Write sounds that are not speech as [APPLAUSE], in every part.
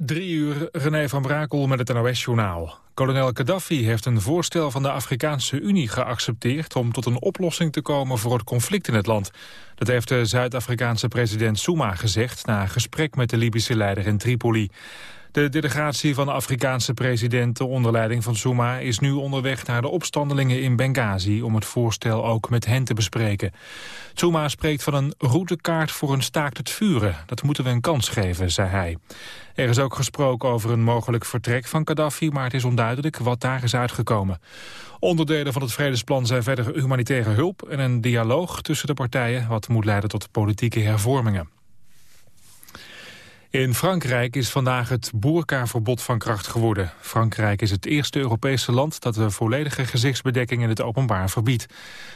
Drie uur, René van Brakel met het NOS-journaal. Kolonel Gaddafi heeft een voorstel van de Afrikaanse Unie geaccepteerd... om tot een oplossing te komen voor het conflict in het land. Dat heeft de Zuid-Afrikaanse president Souma gezegd... na gesprek met de Libische leider in Tripoli. De delegatie van de Afrikaanse presidenten onder leiding van Souma is nu onderweg naar de opstandelingen in Benghazi om het voorstel ook met hen te bespreken. Souma spreekt van een routekaart voor een staakt het vuren. Dat moeten we een kans geven, zei hij. Er is ook gesproken over een mogelijk vertrek van Gaddafi, maar het is onduidelijk wat daar is uitgekomen. Onderdelen van het vredesplan zijn verder humanitaire hulp en een dialoog tussen de partijen, wat moet leiden tot politieke hervormingen. In Frankrijk is vandaag het boerkaverbod van kracht geworden. Frankrijk is het eerste Europese land dat de volledige gezichtsbedekking in het openbaar verbiedt.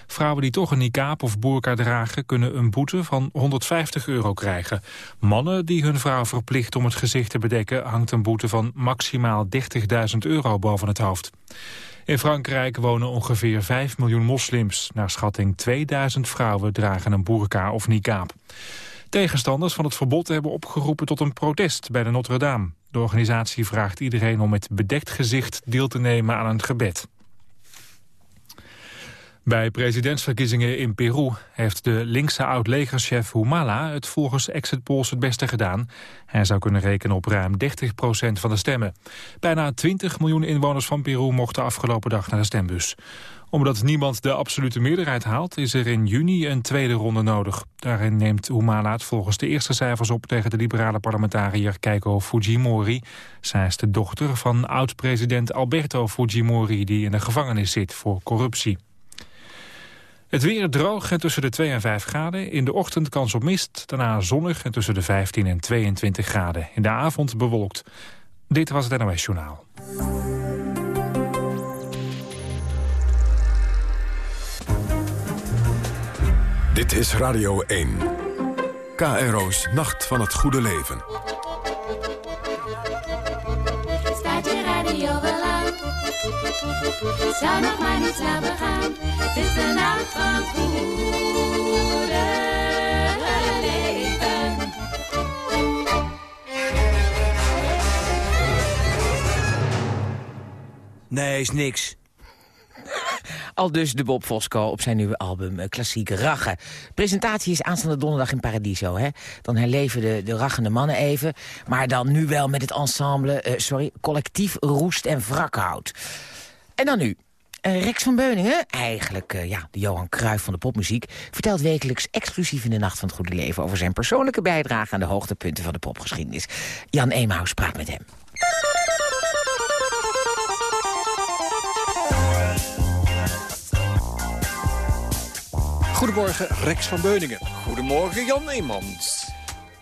Vrouwen die toch een niqab of boerka dragen kunnen een boete van 150 euro krijgen. Mannen die hun vrouw verplichten om het gezicht te bedekken hangt een boete van maximaal 30.000 euro boven het hoofd. In Frankrijk wonen ongeveer 5 miljoen moslims. Naar schatting 2000 vrouwen dragen een boerka of niqab. Tegenstanders van het verbod hebben opgeroepen tot een protest bij de Notre-Dame. De organisatie vraagt iedereen om met bedekt gezicht deel te nemen aan een gebed. Bij presidentsverkiezingen in Peru heeft de linkse oud-legerchef Humala het volgens exit polls het beste gedaan. Hij zou kunnen rekenen op ruim 30% van de stemmen. Bijna 20 miljoen inwoners van Peru mochten afgelopen dag naar de stembus omdat niemand de absolute meerderheid haalt... is er in juni een tweede ronde nodig. Daarin neemt Humala het volgens de eerste cijfers op... tegen de liberale parlementariër Keiko Fujimori. Zij is de dochter van oud-president Alberto Fujimori... die in de gevangenis zit voor corruptie. Het weer droog en tussen de 2 en 5 graden. In de ochtend kans op mist, daarna zonnig en tussen de 15 en 22 graden. In de avond bewolkt. Dit was het NOS Journaal. Dit is Radio 1. KRO's Nacht van het Goede Leven. Zou nog maar niet snel begaan. Het is de nacht van goede leven. Nee, is niks. Dus de Bob Fosco op zijn nieuwe album eh, Klassieke Rachen. Presentatie is aanstaande donderdag in Paradiso. Hè? Dan herleven de, de rachende mannen even. Maar dan nu wel met het ensemble, eh, sorry, collectief Roest en Wrakhout. En dan nu. Eh, Rex van Beuningen, eigenlijk ja, de Johan Cruijff van de popmuziek... vertelt wekelijks exclusief in de Nacht van het Goede Leven... over zijn persoonlijke bijdrage aan de hoogtepunten van de popgeschiedenis. Jan Emaus praat met hem. Goedemorgen, Rex van Beuningen. Goedemorgen, Jan Eemans.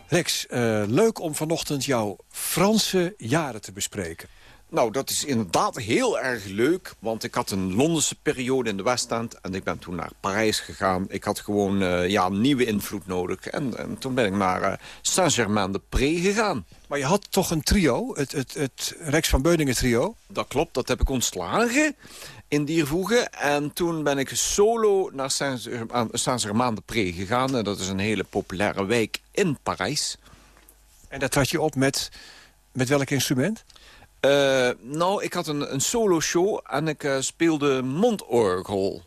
Rex, eh, leuk om vanochtend jouw Franse jaren te bespreken. Nou, dat is inderdaad heel erg leuk. Want ik had een Londense periode in de Westend. En ik ben toen naar Parijs gegaan. Ik had gewoon uh, ja, nieuwe invloed nodig. En, en toen ben ik naar uh, Saint-Germain-de-Pré gegaan. Maar je had toch een trio, het, het, het Rex van Beuningen trio? Dat klopt, dat heb ik ontslagen in Diervoegen. En toen ben ik solo naar Saint-Germain-de-Pré gegaan. En dat is een hele populaire wijk in Parijs. En daar trad je op met, met welk instrument? Uh, nou, ik had een, een solo-show en ik uh, speelde mondorgel.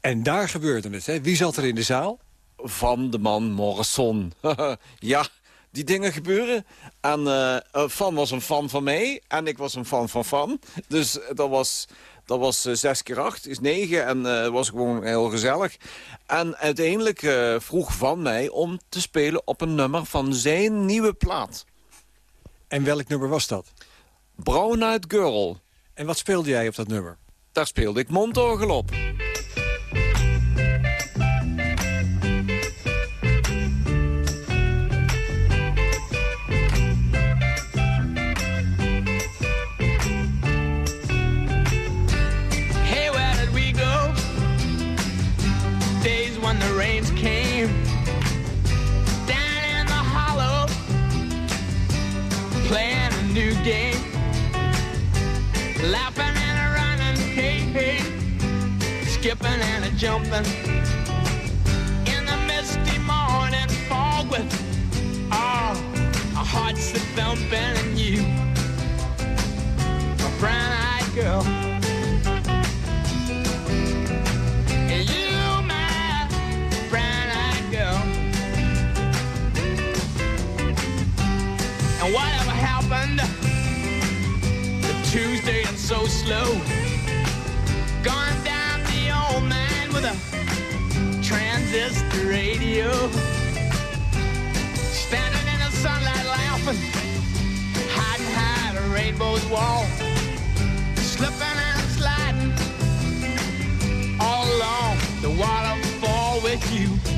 En daar gebeurde het, hè? Wie zat er in de zaal? Van de man Morrison. [LAUGHS] ja, die dingen gebeuren. En uh, Van was een fan van mij en ik was een fan van Van. Dus dat was, dat was zes keer acht, is negen en uh, was gewoon heel gezellig. En uiteindelijk vroeg Van mij om te spelen op een nummer van zijn nieuwe plaat. En welk nummer was dat? Brown Eyed Girl. En wat speelde jij op dat nummer? Daar speelde ik mondorgel op. jumping in the misty morning fog with ah, all our hearts that thumping and you, a brown-eyed girl. You, my brown-eyed girl. And whatever happened, the Tuesday and so slow. Radio. Standing in the sunlight laughing, hiding behind a rainbow's wall. Slipping and sliding all along the waterfall with you.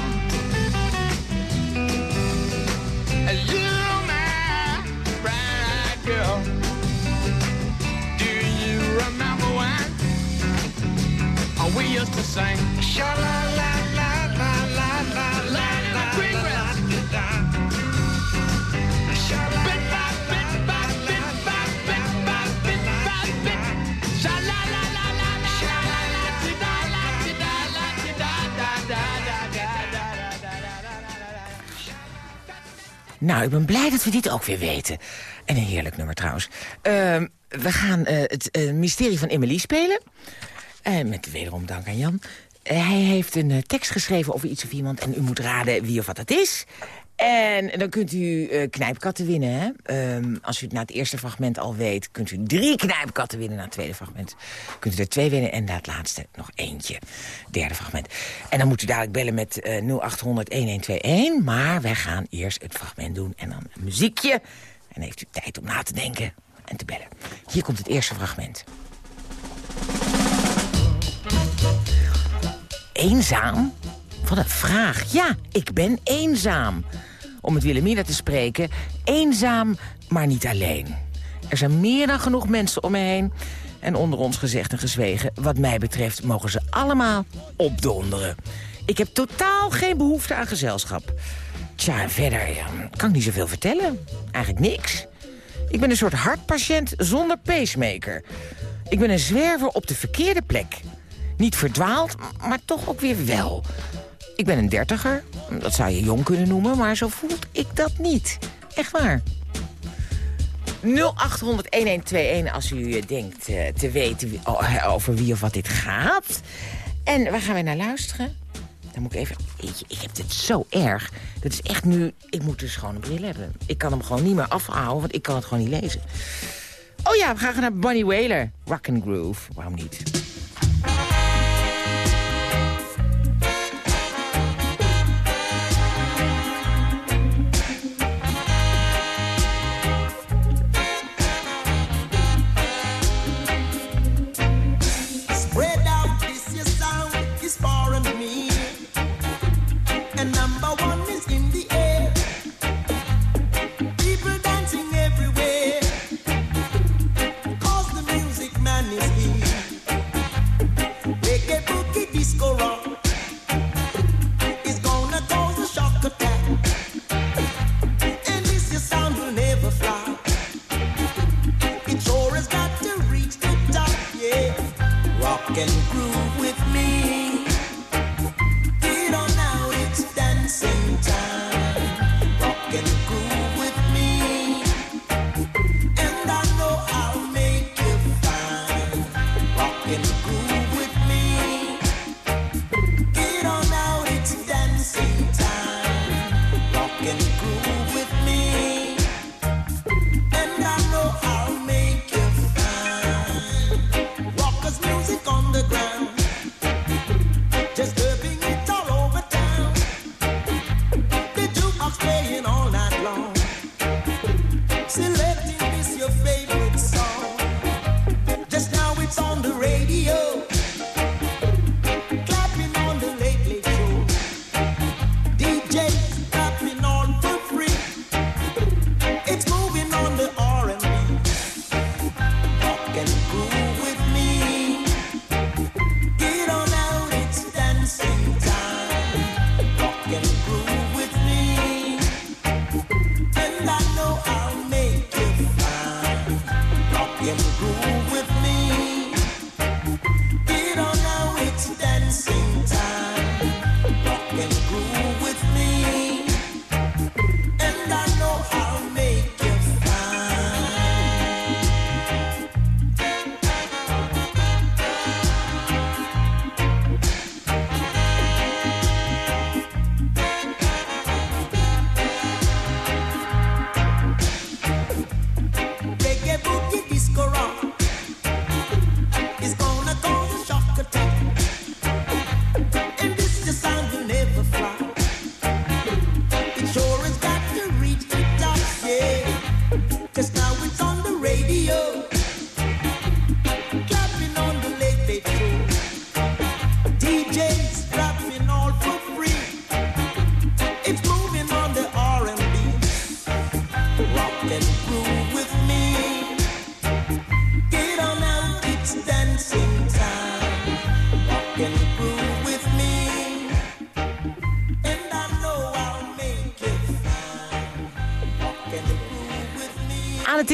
To sing? La la la la la la la la la la. Nou, ik ben blij dat we dit ook weer weten. En een heerlijk nummer trouwens. Ehm, we gaan eh, het eh, mysterie van Emily spelen. Eh, met wederom dank aan Jan. Eh, hij heeft een eh, tekst geschreven over iets of iemand... en u moet raden wie of wat het is. En dan kunt u knijpkatten winnen. Hè? Ehm, als u het na het eerste fragment al weet... kunt u drie knijpkatten winnen na het tweede fragment. Kunt u er twee winnen en na het laatste nog eentje. Derde fragment. En dan moet u dadelijk bellen met eh 0800-1121. Maar wij gaan eerst het fragment doen en dan een muziekje. En dan heeft u tijd om na te denken en te bellen. Hier komt het eerste fragment. Eenzaam? Wat een vraag. Ja, ik ben eenzaam. Om het Wilhelmina te spreken, eenzaam, maar niet alleen. Er zijn meer dan genoeg mensen om me heen. En onder ons gezegd en gezwegen, wat mij betreft... mogen ze allemaal opdonderen. Ik heb totaal geen behoefte aan gezelschap. Tja, verder kan ik niet zoveel vertellen. Eigenlijk niks. Ik ben een soort hartpatiënt zonder pacemaker. Ik ben een zwerver op de verkeerde plek. Niet verdwaald, maar toch ook weer wel. Ik ben een dertiger. Dat zou je jong kunnen noemen, maar zo voelt ik dat niet. Echt waar. 0800-1121 als u eh, denkt eh, te weten o- over wie of wat dit gaat. En waar gaan wij naar luisteren? Dan moet ik even... Ik heb dit zo erg. Dat is echt nu... Ik moet dus gewoon een bril hebben. Ik kan hem gewoon niet meer afhouden, want ik kan het gewoon niet lezen. Oh ja, we gaan naar Bunny Wailer. Rock and Groove. Waarom niet?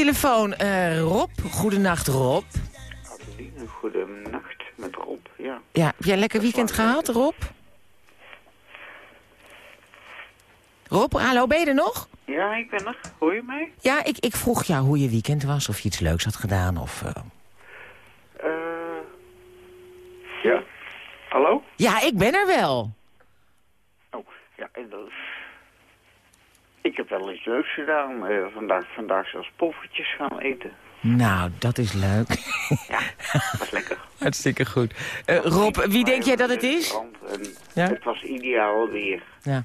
Telefoon eh, Rob. Goedenacht Rob. Adeline, goedenacht met Rob. Ja. Ja, heb jij een lekker weekend gehad Rob? Rob, hallo, ben je er nog? ja, ik ben er. Hoor je mij? Ja, ik, ik vroeg jou hoe je weekend was, of je iets leuks had gedaan. Of, eh, Eh ja. Hallo? Ja, ik ben er wel. Oh, ja, en dat... Ik heb wel iets leuks gedaan. Eh, vandaag, vandaag zelfs poffertjes gaan eten. Nou, dat is leuk. Dat was lekker. [LAUGHS] Hartstikke goed. Eh, Rob, wie denk jij dat het is? Ja? Het was ideaal weer. Ja.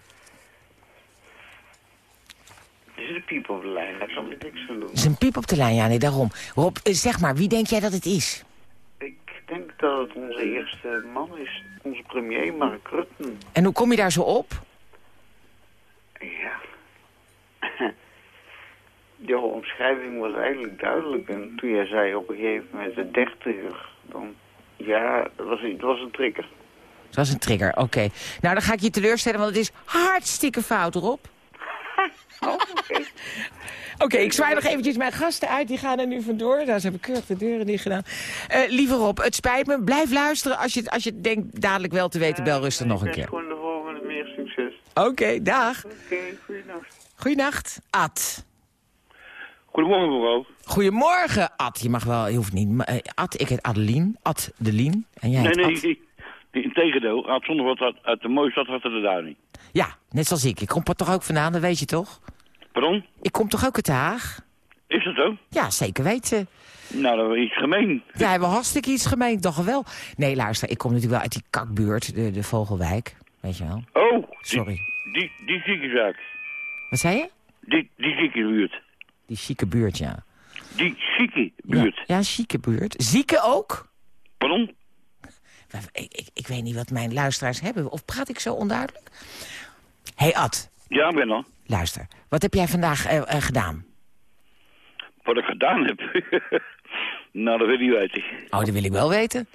Het is de piep op de lijn, daar kan ik niks aan doen. Het is een piep op de lijn, ja, nee, daarom. Rob, eh, zeg maar, wie denk jij dat het is? Ik denk dat het onze eerste man is. Onze premier, Mark Rutte. En hoe kom je daar zo op? Ja. Jouw omschrijving was eigenlijk duidelijk. En toen jij zei op een gegeven moment de dertiger, dan... Ja, het was, het was een trigger. Dat was een trigger, oké. Nou, dan ga ik je teleurstellen, want het is hartstikke fout, Rob. [LAUGHS] Oh, oké. Oké, ik zwaai nog eventjes mijn gasten uit. Die gaan er nu vandoor. Nou, ze hebben keurig de deuren dicht gedaan. Eh, lieve Rob, het spijt me. Blijf luisteren. Als je, als je denkt dadelijk wel te weten, bel rustig nog een Ik keer. wens gewoon de volgende meer succes. Oké, dag. Oké, goeienacht. Goeienacht, Ad. Goedemorgen, mevrouw. Goedemorgen, Ad. Je mag wel, je hoeft niet. maar, eh, Ad, ik heet Adeline. Ad de Lien. En jij Nee, nee, Ad. nee. Integendeel, uit zonder wat uit, uit de mooie stad had de duining. Ja, net zoals ik. Ik kom er toch ook vandaan, dat weet je toch? Pardon? Ik kom toch ook uit Den Haag? Is dat zo? Ja, zeker weten. Nou, dat is iets gemeen. Ja, we hebben hartstikke iets gemeen, toch wel? Nee, luister, ik kom natuurlijk wel uit die kakbuurt, de, de Vogelwijk. Weet je wel? Oh, die, Sorry. die, die ziekenzaak. Wat zei je? Die, die ziekenbuurt. Die chique buurt, ja. Die ziekenbuurt. Ja, ja chique buurt. Zieke ook? Pardon? Ik, ik, ik weet niet wat mijn luisteraars hebben. Of praat ik zo onduidelijk? Hé hey Ad, Ja, ben er. luister. Wat heb jij vandaag eh, eh, gedaan? Wat ik gedaan heb. [LAUGHS] nou, dat wil ik niet weten. Oh, dat wil ik wel weten.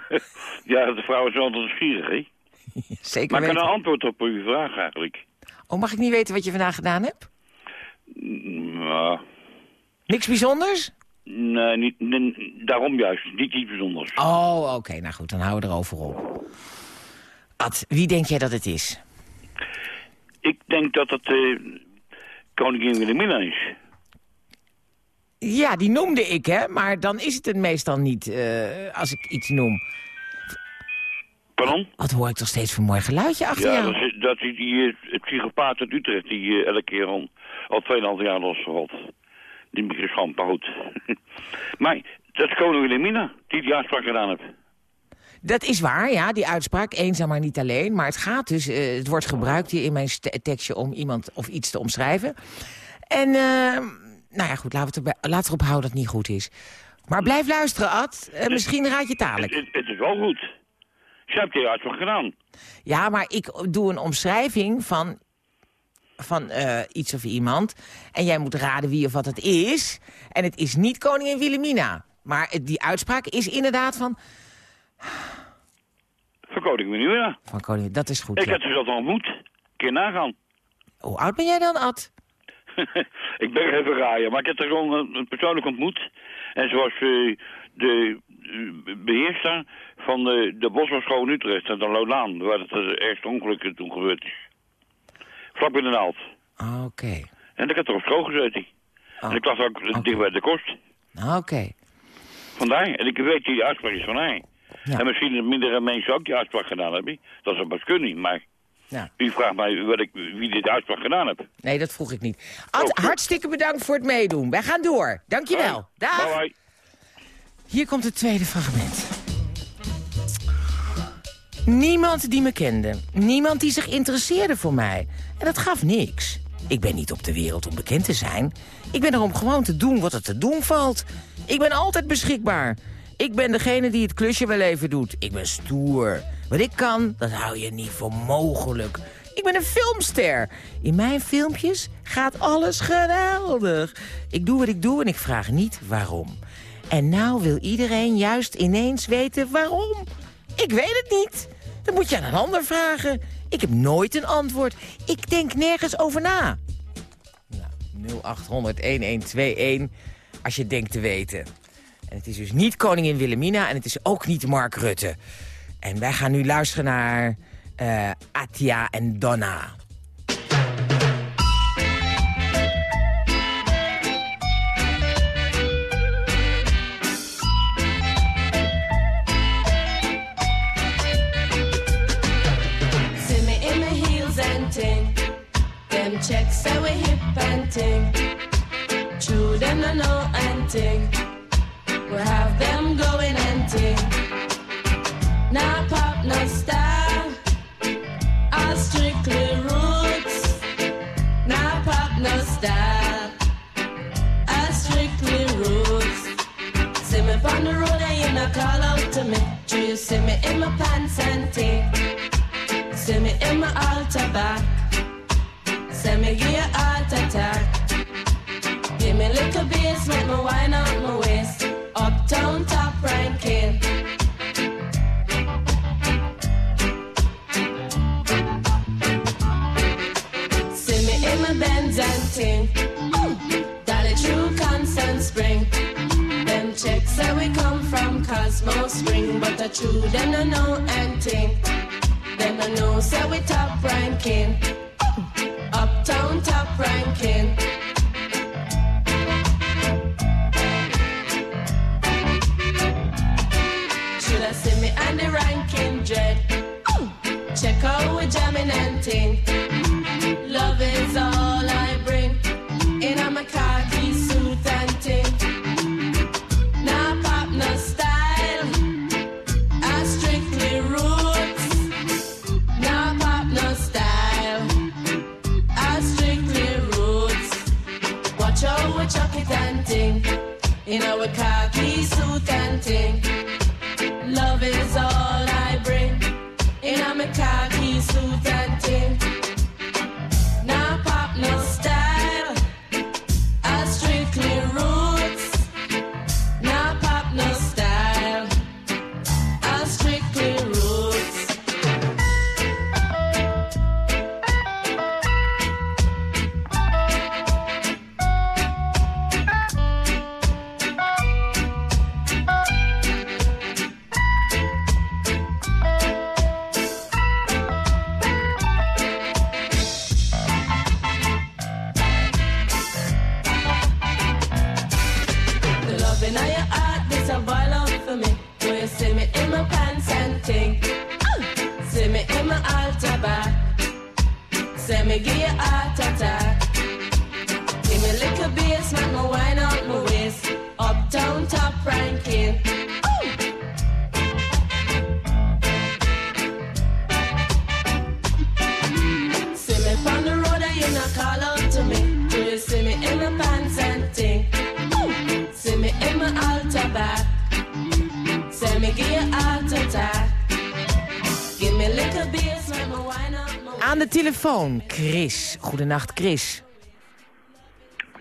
[LAUGHS] ja, de vrouw is altijd nieuwsgierig, hè? [LAUGHS] Zeker Maar ik kan een antwoord op uw vraag eigenlijk. Oh, mag ik niet weten wat je vandaag gedaan hebt? Nou, Niks bijzonders? nee, niet, nee, daarom juist. Niet iets bijzonders. Oh, oké. Nou goed, dan houden we erover op. Ad, wie denk jij dat het is? Ik denk dat het eh, koningin Wilhelmina is. Ja, die noemde ik, hè. Maar dan is het het meestal niet, eh, als ik iets noem. Pardon? Wat hoor ik toch steeds voor mooi geluidje achter Ja, jou? dat is, dat is die eh, psychopaat uit Utrecht die eh, elke keer al, al 2,5 jaar losvalt. Die begint gewoon poot. maar dat is koning Wilhelmina die die uitspraak gedaan heeft. Dat is waar, ja, die uitspraak. Eenzaam maar niet alleen. Maar het gaat dus, eh, het wordt gebruikt hier in mijn st- tekstje om iemand of iets te omschrijven. En, eh, nou ja, goed, laten we het erbij, laten we erop houden dat het niet goed is. Maar blijf luisteren, Ad. Misschien raad je het, het is wel goed. Ze heeft die uitspraak gedaan. Ja, maar ik doe een omschrijving van, van eh, iets of iemand. En jij moet raden wie of wat het is. En het is niet koningin Wilhelmina. Maar het- die uitspraak is inderdaad van, Voor koning Wilhelmina. van koningin. Dat is goed, Ik ja. heb ze zelf ontmoet. Een keer nagaan. Hoe oud ben jij dan, Ad? [LAUGHS] ik ben even raaien, maar ik heb haar gewoon eh, persoonlijk ontmoet. En was eh, de beheerster van de, de Bosbouwschool in Utrecht, en de Lolaan, waar het eh, ergste ongeluk toen gebeurd is. Vlak in de naald. Ah, Oké. En ik heb er op school gezeten. Oh. En ik lag ook Oké. dicht bij de kost. Ah, Oké. Vandaar. En ik weet die uitspraak is van haar. Ja. En misschien mindere mensen ook die uitspraak gedaan hebben. Dat is een best kunnen, maar Ja. u vraagt mij wat ik, wie dit uitspraak gedaan heeft. Nee, dat vroeg ik niet. Ad, Oh. hartstikke bedankt voor het meedoen. Wij gaan door. Dankjewel. Dag. Bye bye. Hier komt het tweede fragment. Niemand die me kende. Niemand die zich interesseerde voor mij. En dat gaf niks. Ik ben niet op de wereld om bekend te zijn. Ik ben er om gewoon te doen wat er te doen valt. Ik ben altijd beschikbaar. Ik ben degene die het klusje wel even doet. Ik ben stoer. Wat ik kan, dat hou je niet voor mogelijk. Ik ben een filmster. In mijn filmpjes gaat alles geweldig. Ik doe wat ik doe en ik vraag niet waarom. En nou wil iedereen juist ineens weten waarom. Ik weet het niet. Dan moet je aan een ander vragen. Ik heb nooit een antwoord. Ik denk nergens over na. Nou, 0800-1121 als je denkt te weten. En het is dus niet koningin Wilhelmina en het is ook niet Mark Rutte. En wij gaan nu luisteren naar eh Atia en Donna. Them checks say we hip and ting. True, them no know and ting. We have them going and ting. Now pop, no style. All strictly roots. Now pop, no style. All strictly roots. See me on the road and you not call out to me. Do you see me in my pants and ting? See me in my altar back. Send me give you heart attack. Give me little bass, make me wine out my waist. Uptown top ranking. See me in my Benz and ting. Dolly true constant spring. Them checks say we come from Cosmo Spring, but the true them no know and ting. Them no know say we top ranking. Uptown top ranking. Should I see me and the ranking dread? Check out we jamming and ting. Telefoon, Chris. Goedenacht, Chris.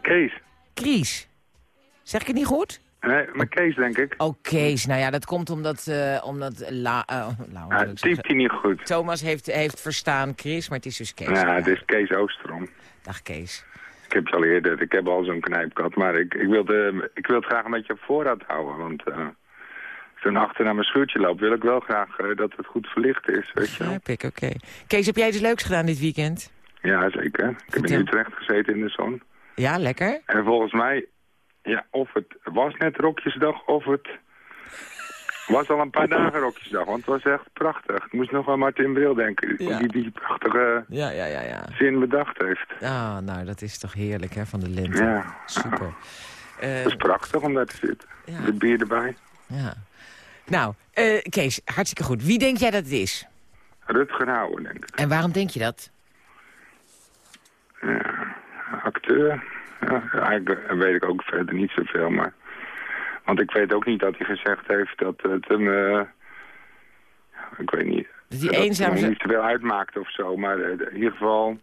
Kees. Chris. Zeg ik het niet goed? Nee, maar Kees denk ik. Oh, Kees. Nou ja, dat komt omdat... eh omdat La, eh, Ja, wil ik het zeggen. typt hij niet goed. Thomas heeft, heeft verstaan Chris, maar het is dus Kees. Ja, het is Kees Oosterom. Dag Kees. Ik heb het al eerder, ik heb al zo'n knijp gehad, maar ik, ik, ik wil het graag een beetje op voorraad houden. Want dan achter naar mijn schuurtje loop, wil ik wel graag eh, dat het goed verlicht is, weet je ik, oké. Kees, heb jij iets leuks gedaan dit weekend? Ja, zeker. Ik heb in Utrecht gezeten in de zon. Ja, lekker. En volgens mij, ja, of het was net Rokjesdag, of het was al een paar [LAUGHS] dagen Rokjesdag. Want het was echt prachtig. Ik moest nog aan Martin Bril denken, Ja. die die prachtige Ja, ja, ja, ja. zin bedacht heeft. Ah, nou, dat is toch heerlijk, hè, van de lente. Ja. Super. [LAUGHS] Het is prachtig om daar te zitten. De bier erbij. ja. Nou, eh, Kees, hartstikke goed. Wie denk jij dat het is? Rutger Hauer, denk ik. En waarom denk je dat? Ja, acteur. Ja, eigenlijk weet ik ook verder niet zoveel, maar... Want ik weet ook niet dat hij gezegd heeft dat het hem... eh, ik weet niet... Dat hij het eenzaam niet zoveel uitmaakte of zo, maar eh, in ieder geval...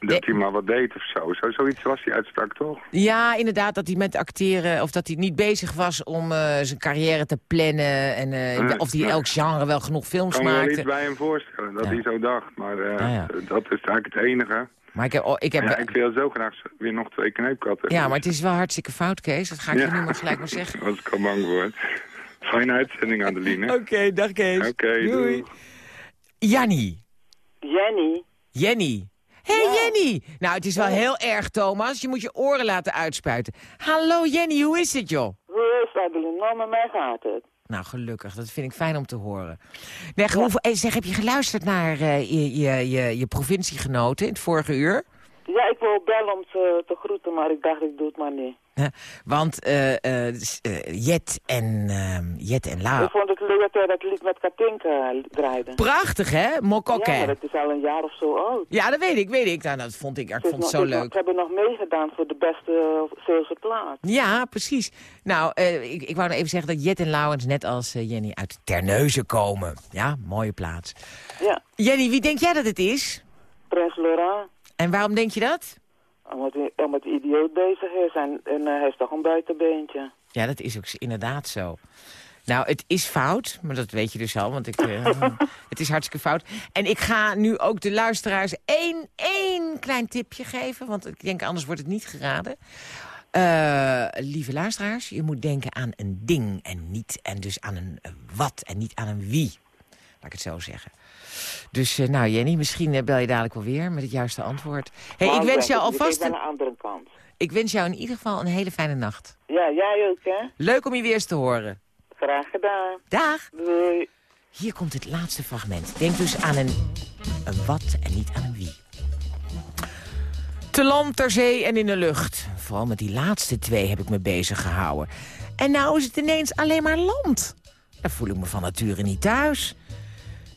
Dat hij maar wat deed of zo. zo. Zoiets was die uitspraak toch? Ja, inderdaad, dat hij met acteren... of dat hij niet bezig was om eh, zijn carrière te plannen... en eh, Nee, of hij nee. elk genre wel genoeg Ik films kan me wel iets maakte. bij hem voorstellen, dat Ja. hij zo dacht. Maar eh, Ah, ja. dat is eigenlijk het enige. Maar ik heb... oh, ik heb Ja, ik wil zo graag weer nog twee kneepkatten. ja, maar het is wel hartstikke fout, Kees. Dat ga ik je nu maar gelijk maar zeggen. [LAUGHS] Was ik al bang voor. Fijne uitzending, Adeline. [LAUGHS] Oké, dag Kees. Oké, Doei. doei. Jannie. Jenny. Jenny. Hey Jenny! Nou, het is wel heel erg, Thomas. Je moet je oren laten uitspuiten. Hallo Jenny, hoe is het, joh? Het, Adeline? Nou, met mij gaat het. Nou, gelukkig. Dat vind ik fijn om te horen. Nee, hoeveel, eh, zeg, heb je geluisterd naar eh, je, je, je, je provinciegenoten in het vorige uur? Ja, ik wil bellen om ze te groeten, maar ik dacht ik doe het maar niet. Want eh, eh, s- eh, Jet en, ehm, Jet en Lau... Ik vond het leuk dat hij dat lied met Katinka draaide. Prachtig, hè? Mokokke. Ja, maar het is al een jaar of zo oud. Ja, dat weet ik, weet ik. Nou, dat vond ik, ik vond het nog- zo nog- leuk. Ze hebben nog meegedaan voor de beste Zeeuwse plaat. Ja, precies. Nou, ik, ik wou nog even zeggen dat Jet en Lauwens net als Jenny uit Terneuzen komen. Ja, mooie plaats. Ja. Jenny, wie denk jij dat het is? Prins Laurent. En waarom denk je dat? Omdat hij, omdat hij idioot bezig is en, en eh, hij is toch een buitenbeentje. Ja, dat is ook inderdaad zo. Nou, het is fout, maar dat weet je dus al, want ik, eh, [LAUGHS] het is hartstikke fout. En ik ga nu ook de luisteraars één, één klein tipje geven, want ik denk anders wordt het niet geraden. Eh, lieve luisteraars, je moet denken aan een ding en niet, en dus aan een wat en niet aan een wie. Laat ik het zo zeggen. Dus nou Jenny, misschien eh, bel je dadelijk wel weer met het juiste antwoord. Hey, Maar ik wens jou alvast een, een andere kant. ik wens jou in ieder geval een hele fijne nacht. Ja, jij ook, hè? Leuk om je weer eens te horen. Graag gedaan. Dag. Doei. Hier komt het laatste fragment. Denk dus aan een, een wat en niet aan een wie. Te land, ter zee en in de lucht. Vooral met die laatste twee heb ik me bezig gehouden. En nou is het ineens alleen maar land. Daar voel ik me van nature niet thuis.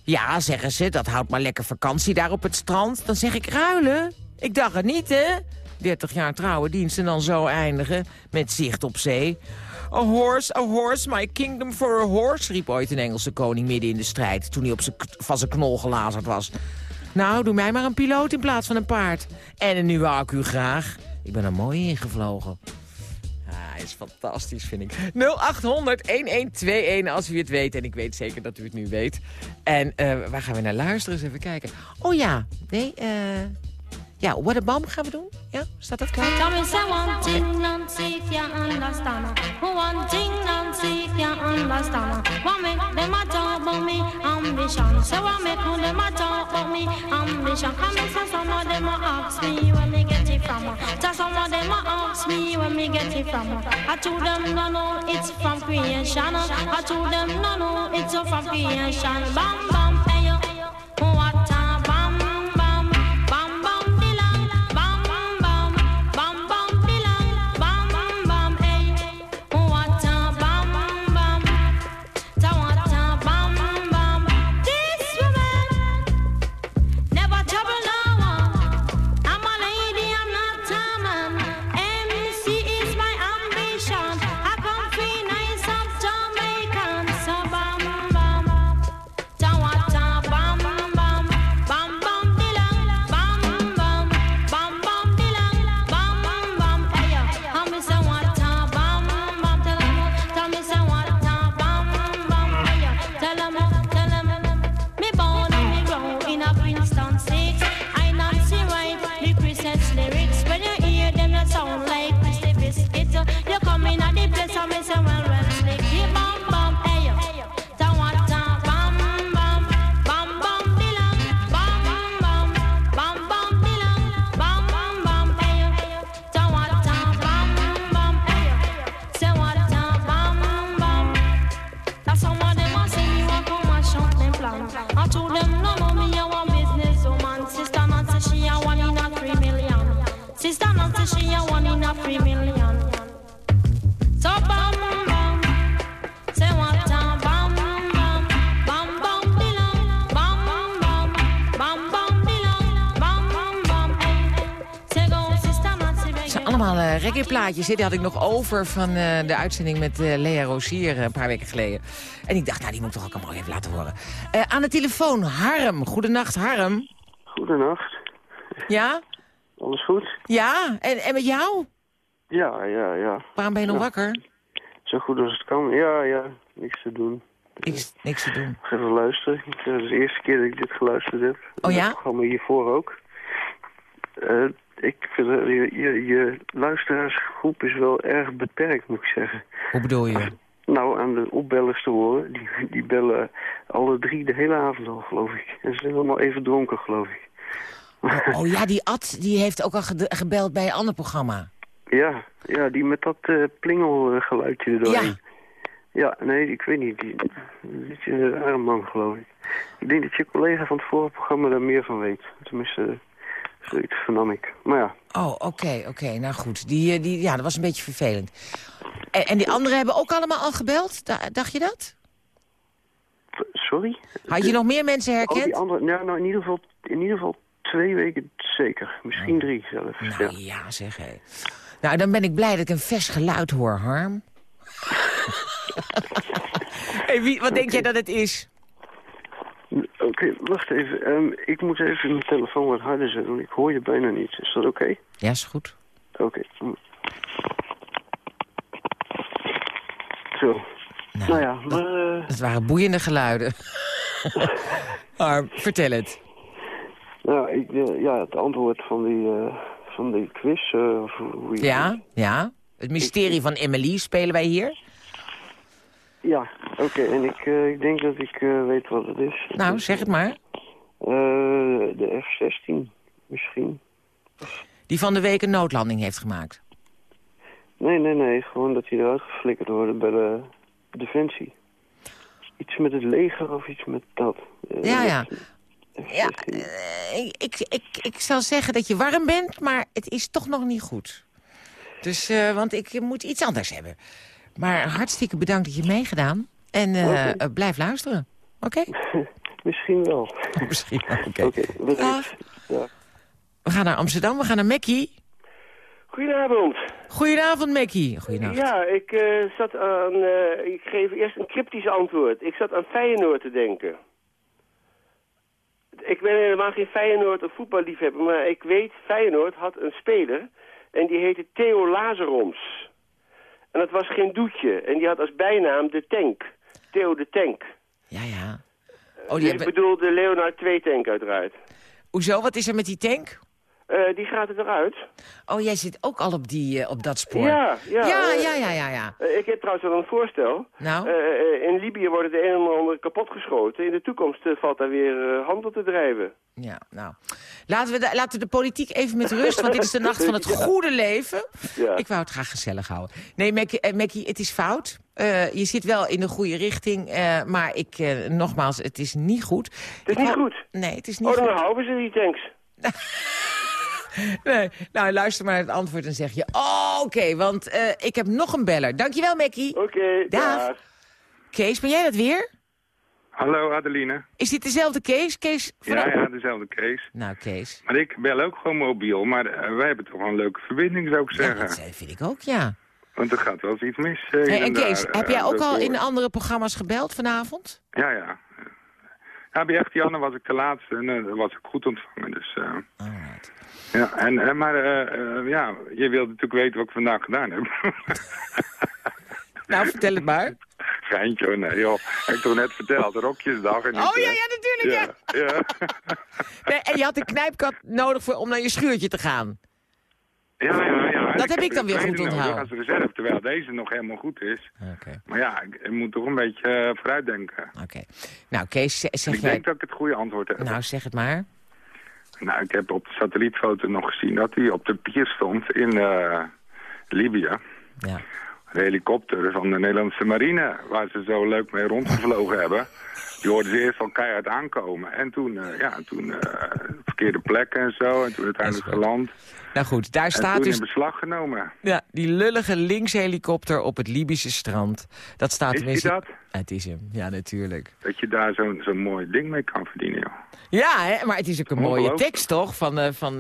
Ja, zeggen ze, dat houdt maar lekker vakantie daar op het strand. Dan zeg ik ruilen. Ik dacht het niet, hè? 30 jaar trouwe dienst en dan zo eindigen. Met zicht op zee. A horse, a horse, my kingdom for a horse... riep ooit een Engelse koning midden in de strijd... toen hij op van zijn knol gelazerd was. Nou, doe mij maar een piloot in plaats van een paard. En een nieuwe accu graag. Ik ben er mooi ingevlogen. Ah, hij is fantastisch, vind ik. 0800-1121 als u het weet. En ik weet zeker dat u het nu weet. En eh, waar gaan we naar luisteren? Eens even kijken. Oh ja, nee, eh... ja, What a Bomb gaan we doen? Ja, staat dat klaar? Come and say one thing, Nancy, if you understand. One thing, Nancy, if you understand. One make them a talk about me ambition. So one make them a talk about me ambition. And say some of them ask me where me get from. So some of them ask me where me get it from. I told them no, no, it's from creation. I told them no, no, it's from creation. Bam, bam, reggae-plaatjes. hè. Die had ik nog over van eh, de uitzending met eh, Lea Rosier eh, een paar weken geleden. En ik dacht, nou, die moet ik toch ook allemaal even laten horen. Aan de telefoon, Harm. Goedenacht, Harm. Goedenacht. Ja? Alles goed? Ja? En, en met jou? Ja, ja, ja. Waarom ben je nog Ja. wakker? Zo goed als het kan. Ja, ja. Niks te doen. Niks, niks te doen. Ga even luisteren. Het is de eerste keer dat ik dit geluisterd heb. Oh ja? Het programma hiervoor ook. Ik vind, je, je, je luisteraarsgroep is wel erg beperkt, moet ik zeggen. Hoe bedoel je? Nou, aan de opbellers te horen, die, die bellen alle drie de hele avond al, geloof ik. En ze zijn allemaal even dronken, geloof ik. Oh ja, die Ad die heeft ook al gebeld bij een ander programma. Ja, ja die met dat eh, plingelgeluidje er doorheen. Ja. nee, ik weet niet. Die, die is een rare man, geloof ik. Ik denk dat je collega van het vorige programma daar meer van weet. Tenminste, zoiets vernam ik. Maar ja, Oh, oké, oké. Nou goed. Die, eh, die, ja, dat was een beetje vervelend. En, en die anderen hebben ook allemaal al gebeld? Da- dacht je dat? sorry? Had je nog meer mensen Oh, herkend? die andere, nou, nou in, ieder geval, in ieder geval twee weken zeker. Misschien drie zelfs. Nou ja. ja, zeg hé. Nou, dan ben ik blij dat ik een vers geluid hoor, Harm. [LAUGHS] hey, wie, wat denk jij dat het is? Oké, wacht even. Ehm, ik moet even mijn telefoon wat harder zetten, want ik hoor je bijna niet. Is dat oké? Ja, is goed. Oké. Hm. Zo. Nou, ja, maar... eh, Het waren boeiende geluiden. [LAUGHS] Harm, vertel het. nou, ik, eh, ja, het antwoord van die, eh, van die quiz... of hoe Ja, ja. Het mysterie van Emily spelen wij hier. Ja, oké. En ik, eh, ik denk dat ik eh, weet wat het is. Nou, zeg het maar. Eh, de F-16, misschien. Die van de week een noodlanding heeft gemaakt. Nee, nee, nee. Gewoon dat hij eruit geflikkerd wordt bij de Defensie. Iets met het leger of iets met dat. Ja, ja. F-16. Ja, ik, ik, ik, ik zal zeggen dat je warm bent, maar het is toch nog niet goed. Dus, want ik moet iets anders hebben. Maar hartstikke bedankt dat je hebt meegedaan. En eh, eh, blijf luisteren. Oké? [LAUGHS] Misschien wel. [LAUGHS] Misschien wel, oké. Oké, bedankt. Ja. We gaan naar Amsterdam, we gaan naar Mackie. Goedenavond. Goedenavond, Mackie. Goedenacht. Ja, ik eh, zat aan... eh, ik geef eerst een cryptisch antwoord. Ik zat aan Feyenoord te denken. Ik ben helemaal geen Feyenoord of voetballiefhebber, maar ik weet, Feyenoord had een speler en die heette Theo Lazaroms. En dat was geen doetje en die had als bijnaam de tank. Theo de tank. Ja, ja. Oh, die ik hebben- bedoel de Leonard 2 tank uiteraard. Hoezo, wat is er met die tank? Eh, die gaat er eruit. Oh, jij zit ook al op, die, eh, op dat spoor. Ja, ja. Ja, ja, ja, ja, ja. Eh, ik heb trouwens wel een voorstel. Nou? In Libië worden de een en ander kapotgeschoten. In de toekomst valt daar weer handel te drijven. Ja, nou. Laten we, de, laten we de politiek even met rust, want dit is de nacht van het [LAUGHS] Ja. goede leven. Ja. Ik wou het graag gezellig houden. Nee, Mackie, het is fout. Je zit wel in de goede richting, maar ik, nogmaals, het is niet goed. Het is niet goed? Nee, het is niet Oh, dan goed. houden ze die tanks. [LAUGHS] Nee, nou, luister maar naar het antwoord en zeg je... Oh, oké, want eh, ik heb nog een beller. Dankjewel, Mackie. Oké, dag. Kees, ben jij dat weer? Hallo Adeline. Is dit dezelfde Kees? Kees. Ja, ja, dezelfde Kees. Nou, Kees. Maar ik bel ook gewoon mobiel, maar eh, wij hebben toch wel een leuke verbinding, zou ik Ja, zeggen. dat eh, vind ik ook, ja. Want er gaat wel eens iets mis. eh, Hey, hier en Kees, daar, heb eh, jij ook dat al in andere programma's gebeld vanavond? Ja, ja. Ja, bij Echt Janne was ik de laatste en eh, dat was ik goed ontvangen. Dus, eh, ja, en, eh, maar eh, eh, ja, je wilt natuurlijk weten wat ik vandaag gedaan heb. [LAUGHS] Nou, vertel het maar. Geintje, hoor, nee joh. Heb ik toch net verteld, rokjesdag. En Oh niet, ja, eh, ja, natuurlijk, ja. ja. ja. [LAUGHS] Nee, en je had een knijpkat nodig voor, om naar je schuurtje te gaan. Ja, ja, ja. Dat heb ik dan weer goed onthouden. Als reserve, terwijl deze nog helemaal goed is. Maar ja, ik, ik moet toch een beetje vooruitdenken. Oké. Nou, Kees, zeg, zeg ik jij... denk dat ik het goede antwoord heb. Nou, zeg het maar. Nou, ik heb op de satellietfoto nog gezien dat hij op de pier stond in eh, Libië. Ja. De helikopter van de Nederlandse marine, waar ze zo leuk mee rondgevlogen hebben. [LAUGHS] Die hoorden ze eerst al keihard aankomen. En toen, eh, ja, toen eh, verkeerde plekken en zo. En toen uiteindelijk geland. Nou goed, daar En staat toen dus... in beslag genomen. Ja, die lullige linkshelikopter op het Libische strand. Dat staat Is tenminste... dat? Het is hem, ja, natuurlijk. Dat je daar zo'n zo'n mooi ding mee kan verdienen, joh. Ja, hè, maar het is ook een mooie tekst, toch? Van, eh, van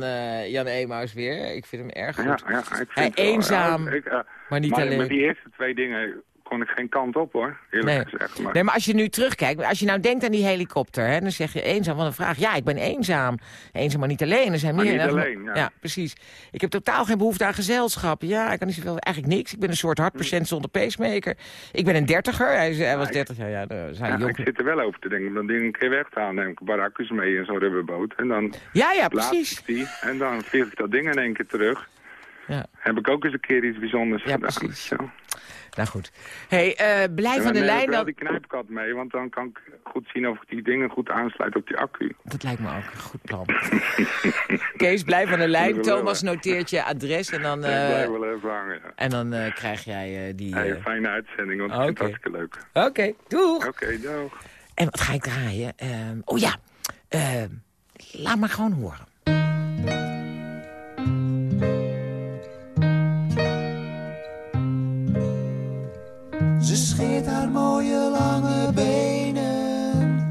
Jan Emaus weer. Ik vind hem erg goed. Ja, ja, ik vind Hij het wel- eenzaam, ja, ik, maar niet maar alleen. Met die eerste twee dingen kon ik geen kant op, hoor. Eerlijk Nee. gezegd. Maar... Nee, maar als je nu terugkijkt, als je nou denkt aan die helikopter, hè, dan zeg je eenzaam. Wat een vraag. Ja, ik ben eenzaam. Eenzaam, maar niet alleen. Er zijn meer. niet en- alleen, ja. precies. Ik heb totaal geen behoefte aan gezelschap. Ja, ik kan niet zoveel. Eigenlijk niks. Ik ben een soort hartpatiënt zonder pacemaker. Ik ben een dertiger. Hij, hij was dertig jaar. Ja, Ja, jong. ik zit er wel over te denken om dat ding een keer weg te halen. neem ik accu's mee in zo'n rubberboot. En dan Ja, ja, precies. die. En dan vlieg ik dat ding in één keer terug. Ja. Heb ik ook eens een keer iets bijzonders Ja, gedaan. precies. Zo. Nou goed. hey, eh, blijf aan de neem ik lijn. wel die knijpkat mee, want dan kan ik goed zien of ik die dingen goed aansluit op die accu. Dat lijkt me ook een goed plan. [LAUGHS] Kees, blijf aan de lijn. Thomas noteert je adres en dan, ik blijf eh, wel even hangen, ja. en dan eh, krijg jij die... Hey, fijne uitzending, want ik Oké. vind het hartstikke leuk. Oké, doeg. Oké, doeg. En wat ga ik draaien? Ehm, oh ja, Ehm, laat maar gewoon horen. Ze scheert haar mooie lange benen.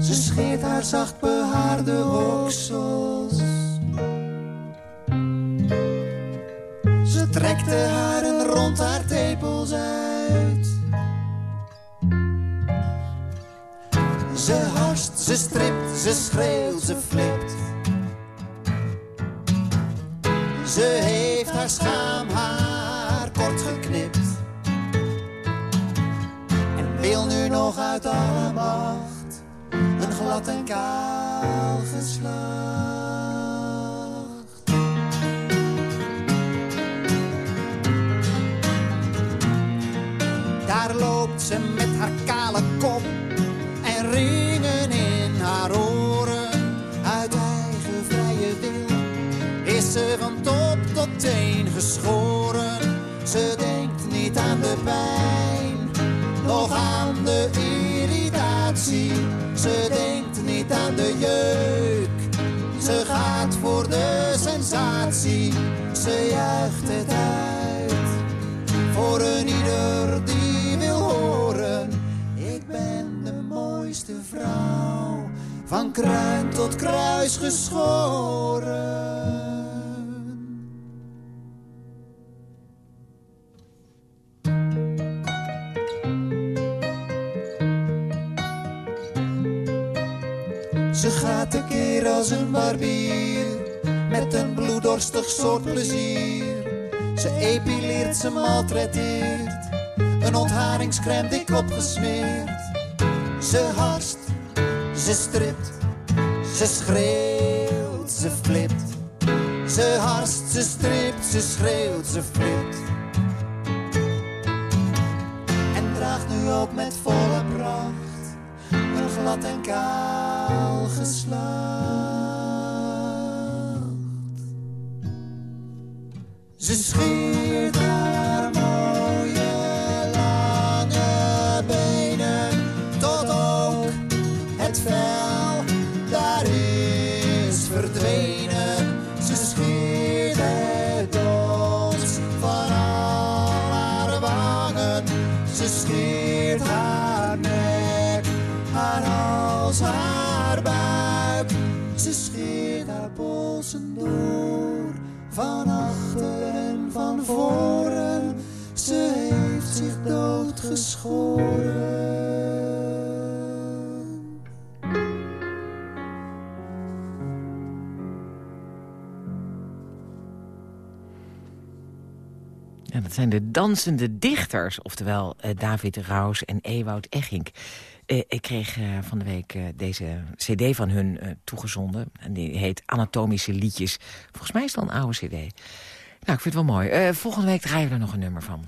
Ze scheert haar zacht behaarde oksels. Ze trekt de haren rond haar tepels uit. Ze harst, ze stript, ze schreeuwt, ze flipt. Ze heeft haar schaamhaar geknipt. En wil nu nog uit alle macht een glad en kaal geslacht. Daar loopt ze met haar kale kop en ringen in haar oren. Uit eigen vrije wil is ze van top tot teen niet aan de pijn, nog aan de irritatie. Ze denkt niet aan de jeuk, ze gaat voor de sensatie. Ze juicht het uit voor een ieder die wil horen. Ik ben de mooiste vrouw, van kruin tot kruis geschoren. Tekeer als een barbier, met een bloeddorstig soort plezier. Ze epileert, ze maltreteert, een ontharingscrème dik opgesmeerd. Ze harst, ze stript, ze schreeuwt, ze flipt. Ze harst, ze stript, ze schreeuwt, ze flipt. En draagt nu ook met volle pracht een glad en kaal geslacht. Ze scheert haar mooie polsen door, van achter en van voren. Ze heeft zich doodgeschoren. Dat zijn de dansende dichters, oftewel eh, David Raus en Ewout Echink. Eh, ik kreeg eh, van de week deze cd van hun toegezonden. En die heet Anatomische Liedjes. Volgens mij is het al een oude cd. Nou, ik vind het wel mooi. Volgende week draaien we er nog een nummer van.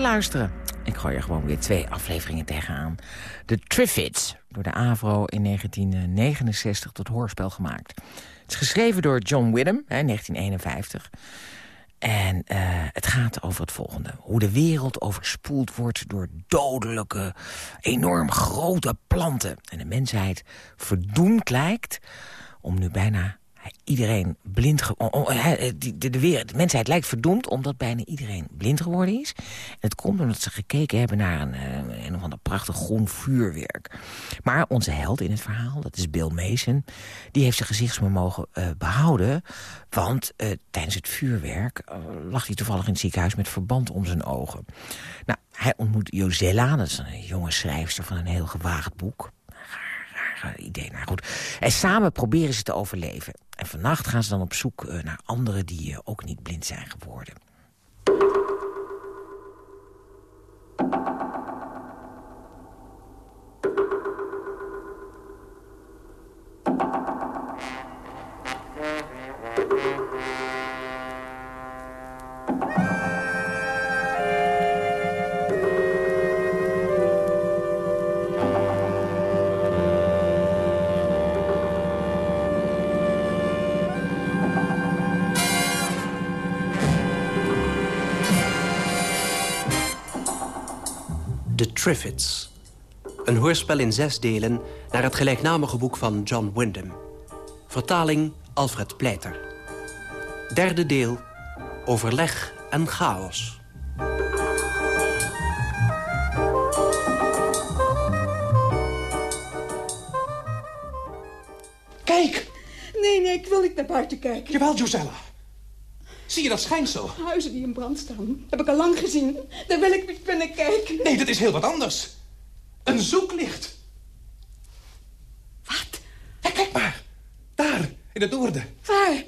Luisteren. Ik gooi er gewoon weer twee afleveringen tegenaan. De Triffids, door de AVRO in 1969 tot hoorspel gemaakt. Het is geschreven door John Wyndham, hè, 1951. En eh, het gaat over het volgende. Hoe de wereld overspoeld wordt door dodelijke, enorm grote planten. En de mensheid verdoemd lijkt om nu bijna iedereen blind... ge- o- o- hè, de, de, mensheid lijkt verdoemd omdat bijna iedereen blind geworden is. En het komt omdat ze gekeken hebben naar een, eh, een of ander prachtig groen vuurwerk. Maar onze held in het verhaal, dat is Bill Mason... die heeft zijn gezichtsvermogen eh, behouden. Want eh, tijdens het vuurwerk eh, lag hij toevallig in het ziekenhuis... met verband om zijn ogen. Nou, hij ontmoet Josella, dat is een jonge schrijfster van een heel gewaagd boek idee. Nou goed. En samen proberen ze te overleven. En vannacht gaan ze dan op zoek eh, naar anderen die eh, ook niet blind zijn geworden. The Triffids. Een hoorspel in zes delen naar het gelijknamige boek van John Wyndham. Vertaling Alfred Pleiter. Derde deel Overleg en chaos. Kijk! Nee, nee, ik wil niet naar buiten kijken. Jawel, Josella. Zie je dat schijnsel? Huizen die in brand staan, heb ik al lang gezien. Daar wil ik niet binnen kijken. Nee, dat is heel wat anders. Een zoeklicht. Wat? Ja, kijk maar. Daar, in het noorden. Waar?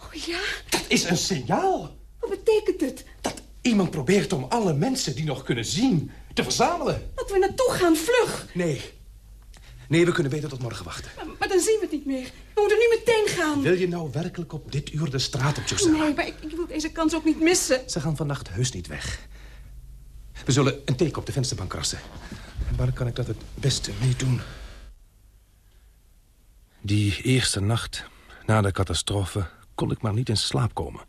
Oh ja? Dat is een signaal. Wat betekent het? Iemand probeert om alle mensen die nog kunnen zien te verzamelen. Dat we naartoe gaan, vlug. Nee. Nee, we kunnen beter tot morgen wachten. Maar, maar dan zien we het niet meer. We moeten nu meteen gaan. Wil je nou werkelijk op dit uur de straat op, Josella? Nee, maar ik, ik wil deze kans ook niet missen. Ze gaan vannacht heus niet weg. We zullen een teken op de vensterbank krassen. En waar kan ik dat het beste mee doen? Die eerste nacht, na de catastrofe, kon ik maar niet in slaap komen.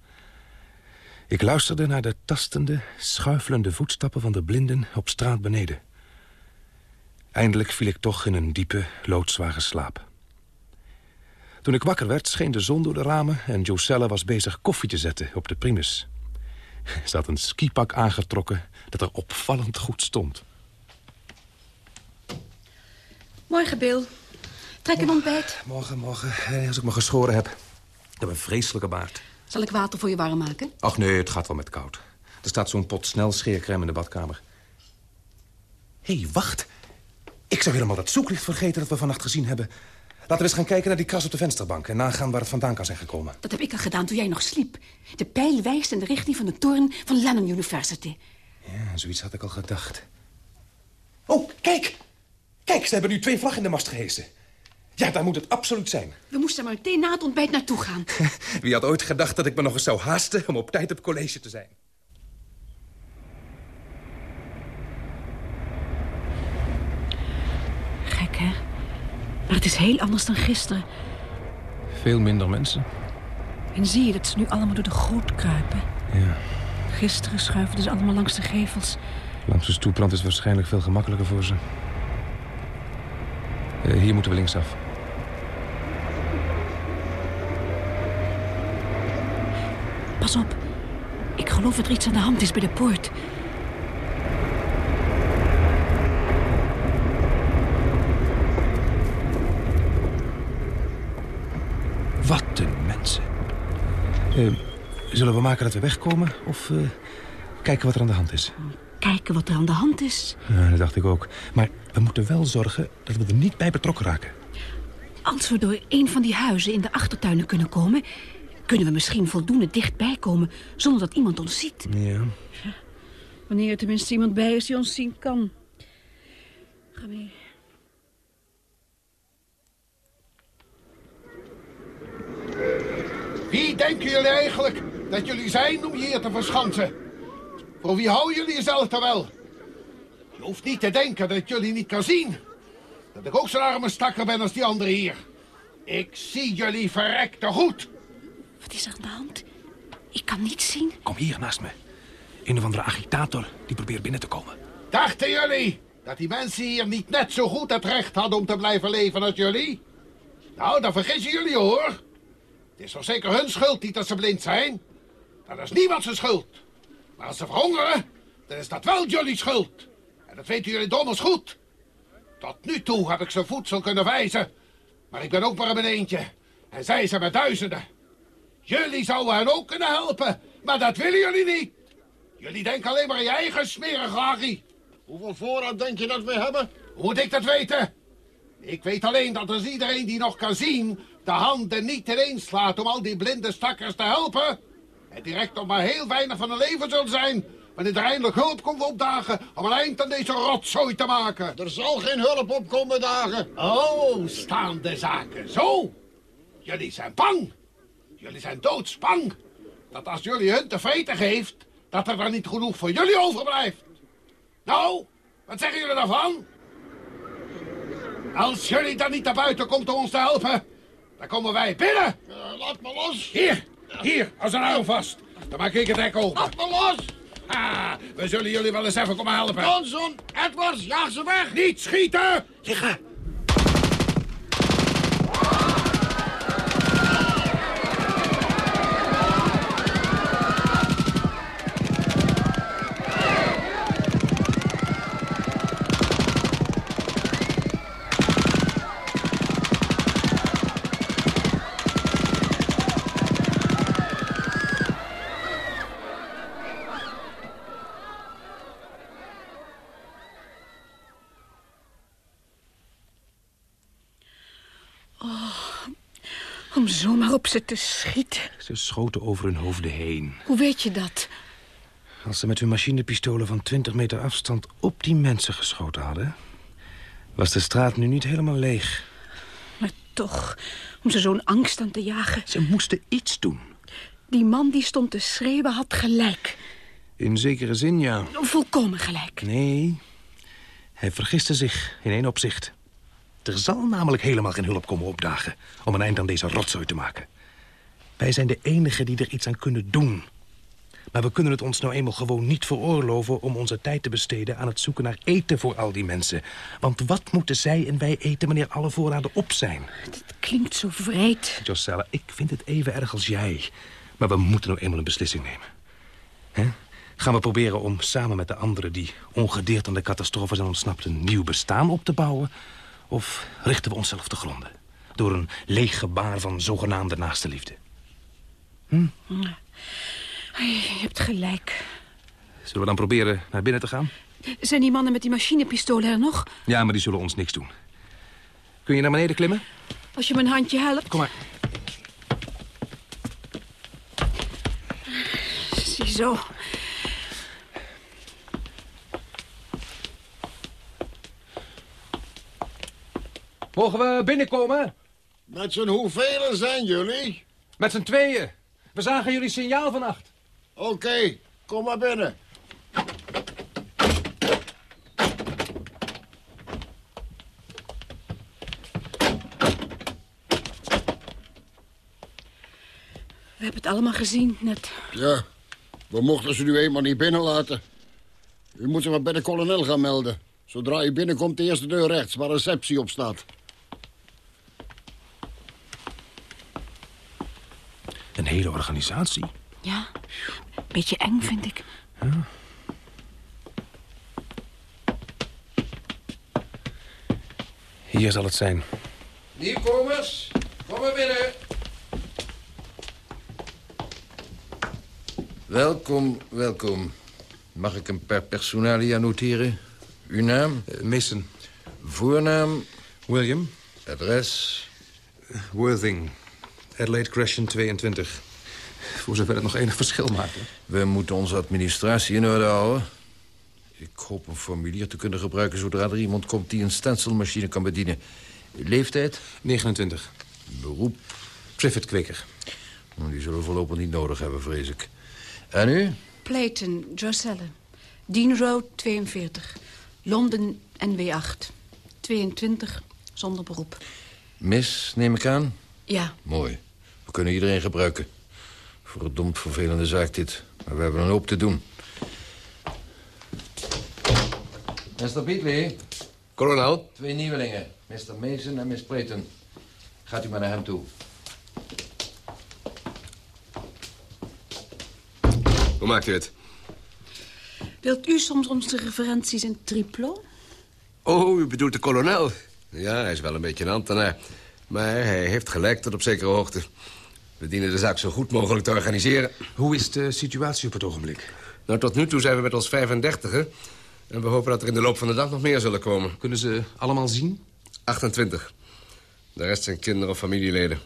Ik luisterde naar de tastende, schuifelende voetstappen van de blinden op straat beneden. Eindelijk viel ik toch in een diepe, loodzware slaap. Toen ik wakker werd, scheen de zon door de ramen... en Josella was bezig koffie te zetten op de primus. Ze had een skipak aangetrokken dat er opvallend goed stond. Morgen, Bill. Trek een ontbijt. Morgen, morgen, eh, als ik me geschoren heb. Ik heb een vreselijke baard. Zal ik water voor je warm maken? Ach nee, het gaat wel met koud. Er staat zo'n pot snel scheercrème in de badkamer. Hé, hey, wacht. Ik zou helemaal dat zoeklicht vergeten dat we vannacht gezien hebben. Laten we eens gaan kijken naar die kras op de vensterbank... en nagaan waar het vandaan kan zijn gekomen. Dat heb ik al gedaan toen jij nog sliep. De pijl wijst in de richting van de toren van Lennon University. Ja, zoiets had ik al gedacht. Oh, kijk! Kijk, ze hebben nu twee vlaggen in de mast gehesen. Ja, daar moet het absoluut zijn. We moesten maar meteen na het ontbijt naartoe gaan. [LAUGHS] Wie had ooit gedacht dat ik me nog eens zou haasten... om op tijd op college te zijn? Gek, hè? Maar het is heel anders dan gisteren. Veel minder mensen. En zie je dat ze nu allemaal door de goot kruipen? Ja. Gisteren schuiven ze allemaal langs de gevels. Langs de stoepland is waarschijnlijk veel gemakkelijker voor ze. Eh, hier moeten we linksaf. Pas op. Ik geloof dat er iets aan de hand is bij de poort. Wat een mensen. Eh, zullen we maken dat we wegkomen? Of eh, kijken wat er aan de hand is? Kijken wat er aan de hand is. Ja, dat dacht ik ook. Maar we moeten wel zorgen dat we er niet bij betrokken raken. Als we door een van die huizen in de achtertuinen kunnen komen... kunnen we misschien voldoende dichtbij komen zonder dat iemand ons ziet. Ja. Wanneer er tenminste iemand bij is die ons zien kan. Ga mee. Wie denken jullie eigenlijk dat jullie zijn om je hier te verschansen. Voor wie houden jullie jezelf dan wel? Je hoeft niet te denken dat ik jullie niet kan zien. Dat ik ook zo'n arme stakker ben als die andere hier. Ik zie jullie verrekte goed. Wat is er aan de hand? Ik kan niets zien. Kom hier naast me. Een of andere agitator die probeert binnen te komen. Dachten jullie dat die mensen hier niet net zo goed het recht hadden om te blijven leven als jullie? Nou, dan vergissen jullie hoor. Het is toch zeker hun schuld niet dat ze blind zijn? Dat is niemand zijn schuld. Maar als ze verhongeren, dan is dat wel jullie schuld. En dat weten jullie donders goed. Tot nu toe heb ik ze voedsel kunnen wijzen. Maar ik ben ook maar een eentje. En zij zijn met duizenden. Jullie zouden hen ook kunnen helpen. Maar dat willen jullie niet. Jullie denken alleen maar aan je eigen smerige Harry. Hoeveel voorraad denk je dat we hebben? Hoe moet ik dat weten? Ik weet alleen dat als iedereen die nog kan zien... de handen niet ineens slaat om al die blinde stakkers te helpen... en direct nog maar heel weinig van hun leven zullen zijn... wanneer er eindelijk hulp komt opdagen om een eind aan deze rotzooi te maken. Er zal geen hulp opkomen dagen. Oh, staan de zaken zo? Jullie zijn bang. Jullie zijn doodsbang. Dat als jullie hun te vreten geeft... dat er dan niet genoeg voor jullie overblijft. Nou, wat zeggen jullie daarvan? Als jullie dan niet naar buiten komt om ons te helpen, dan komen wij binnen. laat me los. Hier, hier, als een uil vast. Dan maak ik het hek open. Laat me los. Ah, we zullen jullie wel eens even komen helpen. Johnson, Edwards, jaag ze weg. Niet schieten. Liggen. Op ze te schieten. Ze schoten over hun hoofden heen. Hoe weet je dat? Als ze met hun machinepistolen van 20 meter afstand op die mensen geschoten hadden... was de straat nu niet helemaal leeg. Maar toch, om ze zo'n angst aan te jagen. Ze moesten iets doen. Die man die stond te schreeuwen had gelijk. In zekere zin, ja. Volkomen gelijk. Nee, hij vergiste zich in één opzicht. Er zal namelijk helemaal geen hulp komen opdagen... om een eind aan deze rotzooi te maken. Wij zijn de enigen die er iets aan kunnen doen. Maar we kunnen het ons nou eenmaal gewoon niet veroorloven... om onze tijd te besteden aan het zoeken naar eten voor al die mensen. Want wat moeten zij en wij eten wanneer alle voorraden op zijn? Dat klinkt zo vreed. Josella, ik vind het even erg als jij. Maar we moeten nou eenmaal een beslissing nemen. Hè? Gaan we proberen om samen met de anderen... die ongedeerd aan de catastrofe zijn ontsnapt... een nieuw bestaan op te bouwen? Of richten we onszelf te gronden? Door een leeg gebaar van zogenaamde naaste liefde. Hm? Je hebt gelijk. Zullen we dan proberen naar binnen te gaan? Zijn die mannen met die machinepistolen er nog? Ja, maar die zullen ons niks doen. Kun je naar beneden klimmen? Als je me een handje helpt. Kom maar. Ziezo. Mogen we binnenkomen? Met z'n hoeveel zijn jullie? Met z'n tweeën. We zagen jullie signaal vannacht. Oké, kom maar binnen. We hebben het allemaal gezien, net. Ja, we mochten ze nu eenmaal niet binnenlaten. U moet ze maar bij de kolonel gaan melden. Zodra u binnenkomt, de eerste deur rechts, waar receptie op staat. Hele organisatie. Ja, beetje eng vind ik. Hier zal het zijn. Nieuwkomers, kom maar binnen. Welkom, welkom. Mag ik een per personalia noteren? Uw naam? Mason. Voornaam? William. Adres? Worthing. Adelaide Crescent 22. Voor zover het nog enig verschil maakt. hè? We moeten onze administratie in orde houden. Ik hoop een formulier te kunnen gebruiken... zodra er iemand komt die een stencilmachine kan bedienen. Leeftijd? 29. Beroep? Triffid Kweker. Nou, Die zullen we voorlopig niet nodig hebben, vrees ik. En u? Playton, Droselle. Dean Road 42. Londen NW8. 22, zonder beroep. Mis, neem ik aan? Ja, Mooi. We kunnen iedereen gebruiken. Verdomd vervelende zaak dit. Maar we hebben een hoop te doen. Mr. Beatley. Kolonel. Twee nieuwelingen. Mr. Mason en Miss Preyton. Gaat u maar naar hem toe. Hoe maakt u het? wilt u soms onze referenties in triplo? Oh, u bedoelt de kolonel. Ja, hij is wel een beetje een ambtenaar. Maar hij heeft gelijk tot op zekere hoogte. We dienen de zaak zo goed mogelijk te organiseren. Hoe is de situatie op het ogenblik? Nou, tot nu toe zijn we met ons 35 En we hopen dat er in de loop van de dag nog meer zullen komen. Kunnen ze allemaal zien? 28. De rest zijn kinderen of familieleden.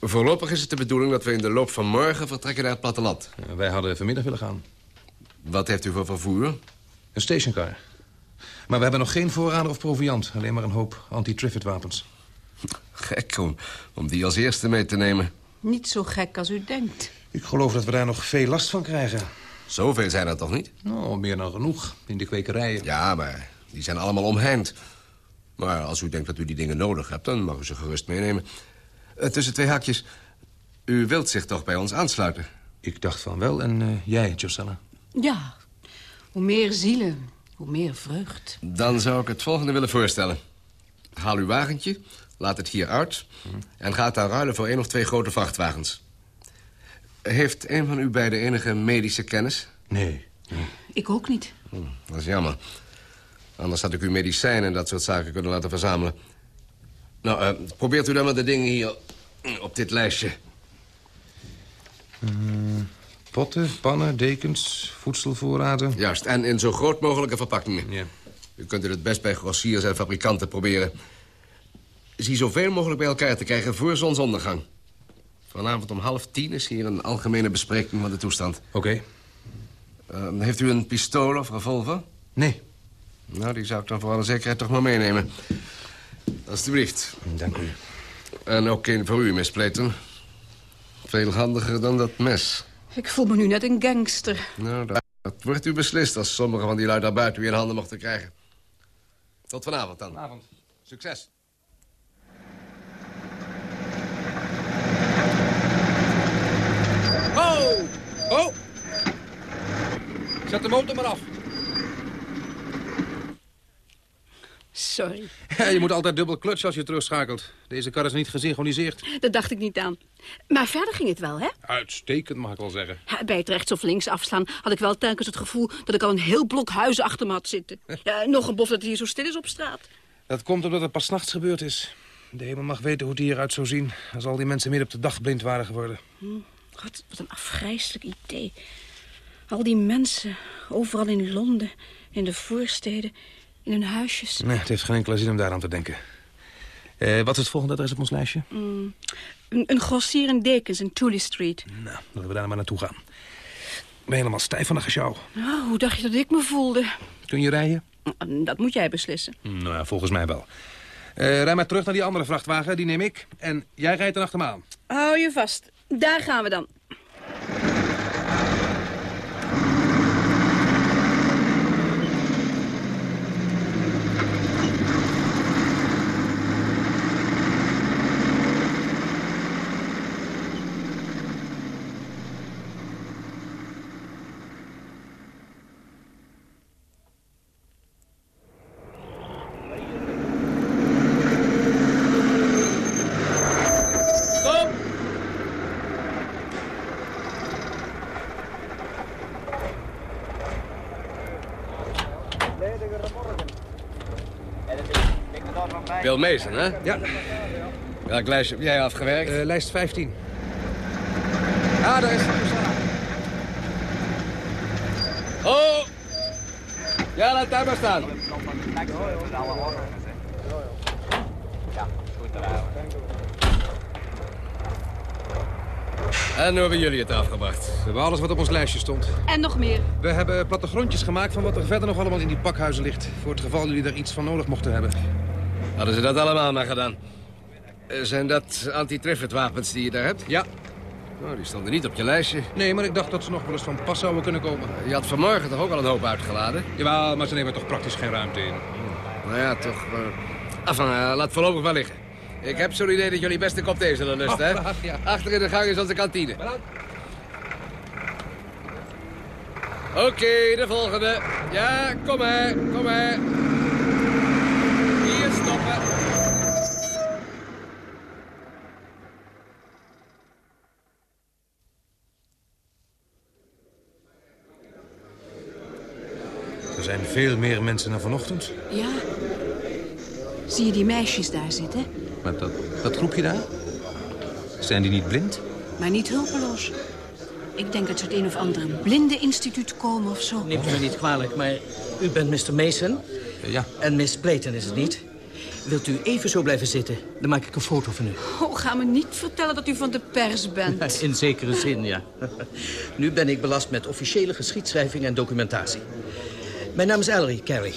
Voorlopig is het de bedoeling dat we in de loop van morgen vertrekken naar het platteland. Ja, wij hadden vanmiddag willen gaan. Wat heeft u voor vervoer? Een stationcar. Maar we hebben nog geen voorraden of proviant. Alleen maar een hoop anti-triffitt wapens. Gek om, om die als eerste mee te nemen. Niet zo gek als u denkt. Ik geloof dat we daar nog veel last van krijgen. Zoveel zijn er toch niet? Nou, meer dan genoeg. In de kwekerijen. Ja, maar die zijn allemaal omheind. Maar als u denkt dat u die dingen nodig hebt, dan mag u ze gerust meenemen. Eh, tussen twee haakjes. U wilt zich toch bij ons aansluiten? Ik dacht van wel. En eh, jij, Josella? Ja, hoe meer zielen, hoe meer vreugd. Dan zou ik het volgende willen voorstellen. Haal uw wagentje, laat het hier uit... en ga het dan ruilen voor één of twee grote vrachtwagens. Heeft een van u beiden enige medische kennis? Nee. Ik ook niet. Hm, dat is jammer. Anders had ik u medicijnen en dat soort zaken kunnen laten verzamelen. Nou, eh, probeert u dan maar de dingen hier hm, op dit lijstje. Eh, potten, pannen, dekens, voedselvoorraden. Juist, en in zo groot mogelijke verpakkingen. Ja. U kunt het best bij grossiers en fabrikanten proberen. Zie zoveel mogelijk bij elkaar te krijgen voor zonsondergang. Vanavond om half tien is hier een algemene bespreking van de toestand. Oké. Eh, heeft u een pistool of revolver? Nee. Nou, die zou ik dan voor alle zekerheid toch maar meenemen. Alsjeblieft. Dank u. En ook een voor u, Miss Playton. Veel handiger dan dat mes. Ik voel me nu net een gangster. Nou, dat, dat wordt u beslist als sommige van die lui daar buiten u in handen mochten krijgen. Tot vanavond dan. Vanavond. Succes. Oh! Oh! Zet de motor maar af. Sorry, Ja, je moet altijd dubbel klutsen als je terugschakelt. Deze kar is niet gesynchroniseerd. dat dacht ik niet aan. Maar verder ging het wel, hè? Uitstekend, mag ik wel zeggen. Ja, Bij het rechts of links afslaan had ik wel telkens het gevoel... dat ik al een heel blok huizen achter me had zitten. [LAUGHS] Ja, nog een bof dat het hier zo stil is op straat. Dat komt omdat het pas nachts gebeurd is. De hemel mag weten hoe het hieruit zou zien... als al die mensen midden op de dag blind waren geworden. Hm, Wat, wat een afgrijselijk idee. Al die mensen, overal in Londen, in de voorsteden, in hun huisjes. Nee, het heeft geen enkele zin om daaraan te denken. Eh, wat is het volgende adres op ons lijstje? Mm, een, een grossier in dekens in Tooley Street. Nou, laten we daar maar naartoe gaan. Ik ben helemaal stijf van de gesjouw. Nou, hoe dacht je dat ik me voelde? Kun je rijden? Dat moet jij beslissen. Nou ja, volgens mij wel. Eh rij maar terug naar die andere vrachtwagen, die neem ik. En jij rijdt dan achter me aan. Hou je vast. Daar gaan we dan. Mason, hè? Ja. Welk lijstje heb jij afgewerkt? Eh, lijst 15. Ah, daar is Oh! Ja, laat daar maar staan. En hoe hebben jullie het afgebracht? We hebben alles wat op ons lijstje stond. En nog meer. We hebben plattegrondjes gemaakt van wat er verder nog allemaal in die pakhuizen ligt. Voor het geval jullie er iets van nodig mochten hebben. Hadden ze dat allemaal maar gedaan? Eh, Zijn dat anti-triffitt wapens die je daar hebt? Ja. Nou, die stonden niet op je lijstje. Nee, maar ik dacht dat ze nog wel eens van pas zouden kunnen komen. Je had vanmorgen toch ook al een hoop uitgeladen? Jawel, maar ze nemen toch praktisch geen ruimte in. Nou ja, toch. Uh... Enfin, uh, laat voorlopig wel liggen. Ik heb zo'n idee dat jullie best een kop thee zullen lusten, hè? [LAUGHS] Oh, ja. Achter in de gang is onze kantine. Oké, de volgende. Ja, kom maar, kom maar. Hier stoppen. Er zijn veel meer mensen dan vanochtend. Ja. Zie je die meisjes daar zitten? Maar dat, dat groepje daar? Zijn die niet blind? Maar niet hulpeloos. Ik denk dat ze uit een of andere blindeninstituut komen of zo. Neemt u me niet kwalijk, maar u bent Mr. Mason. Ja. En Miss Playton is het niet. Wilt u even zo blijven zitten? Dan maak ik een foto van u. Oh, ga me niet vertellen dat u van de pers bent. [LAUGHS] In zekere zin, ja. [LAUGHS] Nu ben ik belast met officiële geschiedschrijving en documentatie. Mijn naam is Ellery Carey.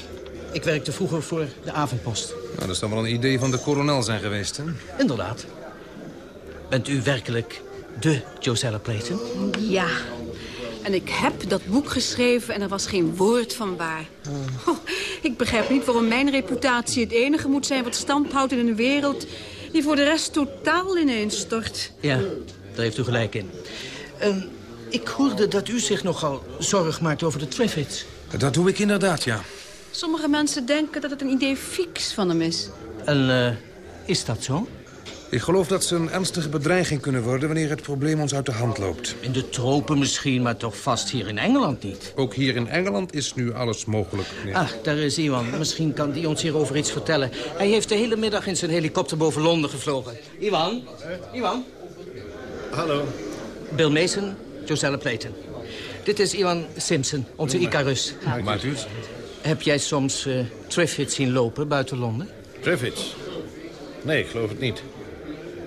Ik werkte vroeger voor de avondpost. Nou, dat is dan wel een idee van de kolonel zijn geweest, hè? Inderdaad. Bent u werkelijk de Josella Playton? Ja. En ik heb dat boek geschreven en er was geen woord van waar. Oh, ik begrijp niet waarom mijn reputatie het enige moet zijn... wat stand houdt in een wereld die voor de rest totaal ineens stort. Ja, daar heeft u gelijk in. Ehm, ik hoorde dat u zich nogal zorg maakt over de Triffids. Dat doe ik inderdaad, ja. Sommige mensen denken dat het een idee fix van hem is. En eh, is dat zo? Ik geloof dat ze een ernstige bedreiging kunnen worden... wanneer het probleem ons uit de hand loopt. In de tropen misschien, maar toch vast hier in Engeland niet. Ook hier in Engeland is nu alles mogelijk. meneer. Ah, daar is Iwan. Misschien kan die ons hierover iets vertellen. Hij heeft de hele middag in zijn helikopter boven Londen gevlogen. Iwan? Iwan? Hallo. Bill Mason, Josella Playton. Dit is Iwan Simpson, onze Icarus. Maakt u het? Heb jij soms uh, Triffids zien lopen buiten Londen? Triffids? Nee, ik geloof het niet.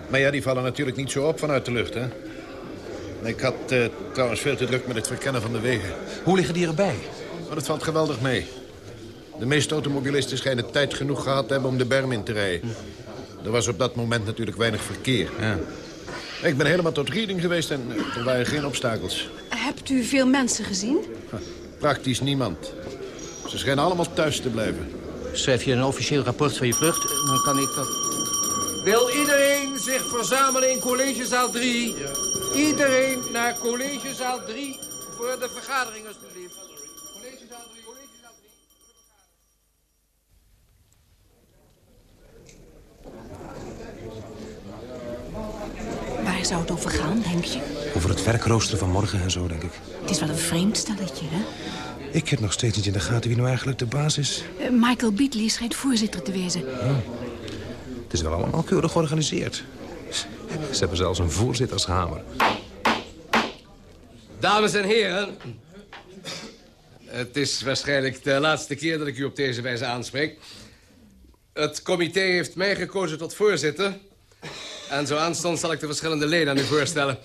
Maar ja, die vallen natuurlijk niet zo op vanuit de lucht, hè? Ik had eh, trouwens veel te druk met het verkennen van de wegen. Hoe liggen die erbij? Dat valt geweldig mee. De meeste automobilisten schijnen tijd genoeg gehad te hebben om de berm in te rijden. Er was op dat moment natuurlijk weinig verkeer. Ja. Ik ben helemaal tot Reading geweest en eh, er waren geen obstakels. Hebt u veel mensen gezien? Praktisch niemand. Ze schijnen allemaal thuis te blijven. Schrijf je een officieel rapport van je vlucht, dan kan ik dat... Wil iedereen zich verzamelen in collegezaal 3? Iedereen naar collegezaal 3 voor de vergadering, alstublieft. Collegezaal 3, collegezaal 3. Waar zou het over gaan, denk je? Over het werkrooster van morgen en zo, denk ik. Het is wel een vreemd stelletje, hè? Ik heb nog steeds niet in de gaten wie nou eigenlijk de baas is. Eh, Michael Beatley schijnt voorzitter te wezen. Het is wel allemaal keurig georganiseerd. Ze hebben zelfs een voorzittershamer. Dames en heren. Het is waarschijnlijk de laatste keer dat ik u op deze wijze aanspreek. Het comité heeft mij gekozen tot voorzitter. En zo aanstonds zal ik de verschillende leden aan u voorstellen.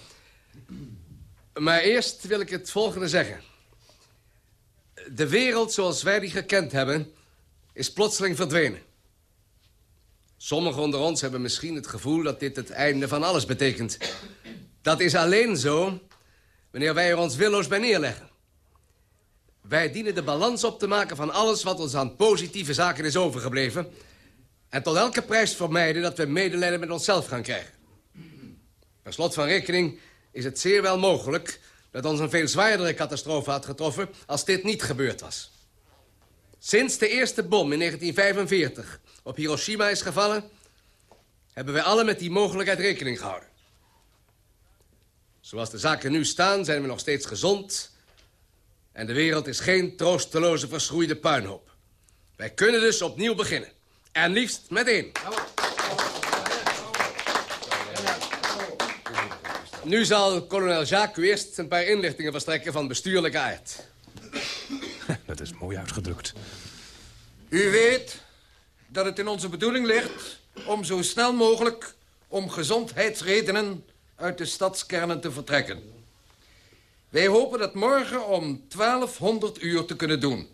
Maar eerst wil ik het volgende zeggen. De wereld zoals wij die gekend hebben... is plotseling verdwenen. Sommigen onder ons hebben misschien het gevoel dat dit het einde van alles betekent. Dat is alleen zo wanneer wij er ons willoos bij neerleggen. Wij dienen de balans op te maken van alles wat ons aan positieve zaken is overgebleven... en tot elke prijs vermijden dat we medelijden met onszelf gaan krijgen. Per slot van rekening is het zeer wel mogelijk... dat ons een veel zwaardere catastrofe had getroffen als dit niet gebeurd was. Sinds de eerste bom in 1945 op Hiroshima is gevallen... hebben wij alle met die mogelijkheid rekening gehouden. Zoals de zaken nu staan zijn we nog steeds gezond... en de wereld is geen troosteloze verschroeide puinhoop. Wij kunnen dus opnieuw beginnen. En liefst met Nu zal kolonel Jacques u eerst een paar inlichtingen verstrekken van bestuurlijke aard. [LAUGHS] Dat is mooi uitgedrukt. U weet dat het in onze bedoeling ligt om zo snel mogelijk om gezondheidsredenen uit de stadskernen te vertrekken. Wij hopen dat morgen om 1200 uur te kunnen doen.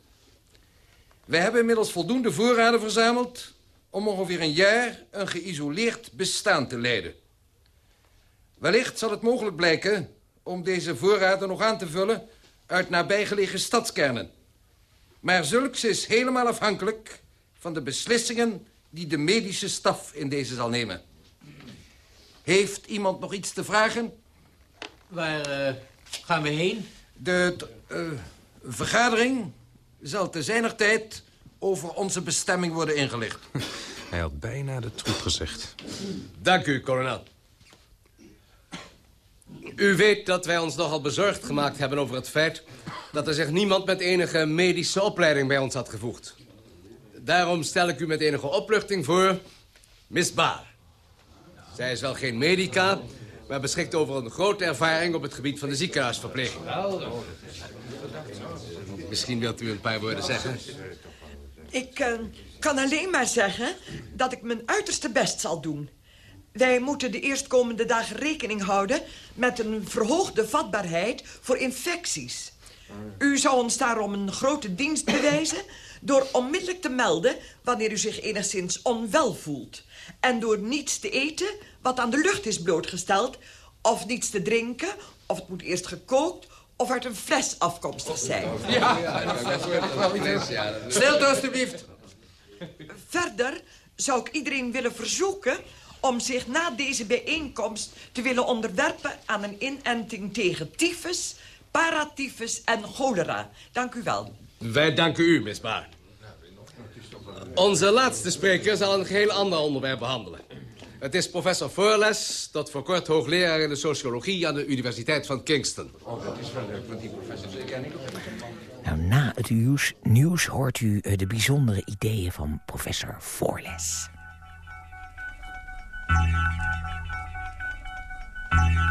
Wij hebben inmiddels voldoende voorraden verzameld om ongeveer een jaar een geïsoleerd bestaan te leiden. Wellicht zal het mogelijk blijken om deze voorraden nog aan te vullen uit nabijgelegen stadskernen. Maar zulks is helemaal afhankelijk van de beslissingen die de medische staf in deze zal nemen. Heeft iemand nog iets te vragen? Waar eh, gaan we heen? De eh, vergadering zal te zijner tijd over onze bestemming worden ingelicht. Hij had bijna de troep gezegd. Dank u, kolonel. U weet dat wij ons nogal bezorgd gemaakt hebben over het feit... dat er zich niemand met enige medische opleiding bij ons had gevoegd. Daarom stel ik u met enige opluchting voor... Miss Baar. Zij is wel geen medica, maar beschikt over een grote ervaring... op het gebied van de ziekenhuisverpleging. Misschien wilt u een paar woorden zeggen. Ik eh, kan alleen maar zeggen dat ik mijn uiterste best zal doen. Wij moeten de eerstkomende dagen rekening houden... met een verhoogde vatbaarheid voor infecties. U zou ons daarom een grote dienst bewijzen... door onmiddellijk te melden wanneer u zich enigszins onwel voelt. En door niets te eten wat aan de lucht is blootgesteld... of niets te drinken, of het moet eerst gekookt... of uit een fles afkomstig zijn. Stilte, alstublieft. Verder zou ik iedereen willen verzoeken om zich na deze bijeenkomst te willen onderwerpen aan een inenting tegen tyfus, paratyfus en cholera. Dank u wel. Wij danken u, Miss Baar. Onze laatste spreker zal een geheel ander onderwerp behandelen. Het is professor Forles, tot voor kort hoogleraar in de sociologie aan de Universiteit van Kingston. Oh, dat is wel leuk, want die professor ken ik Nou, na het nieuws, nieuws hoort u eh, de bijzondere ideeën van professor Voorles. Thank you.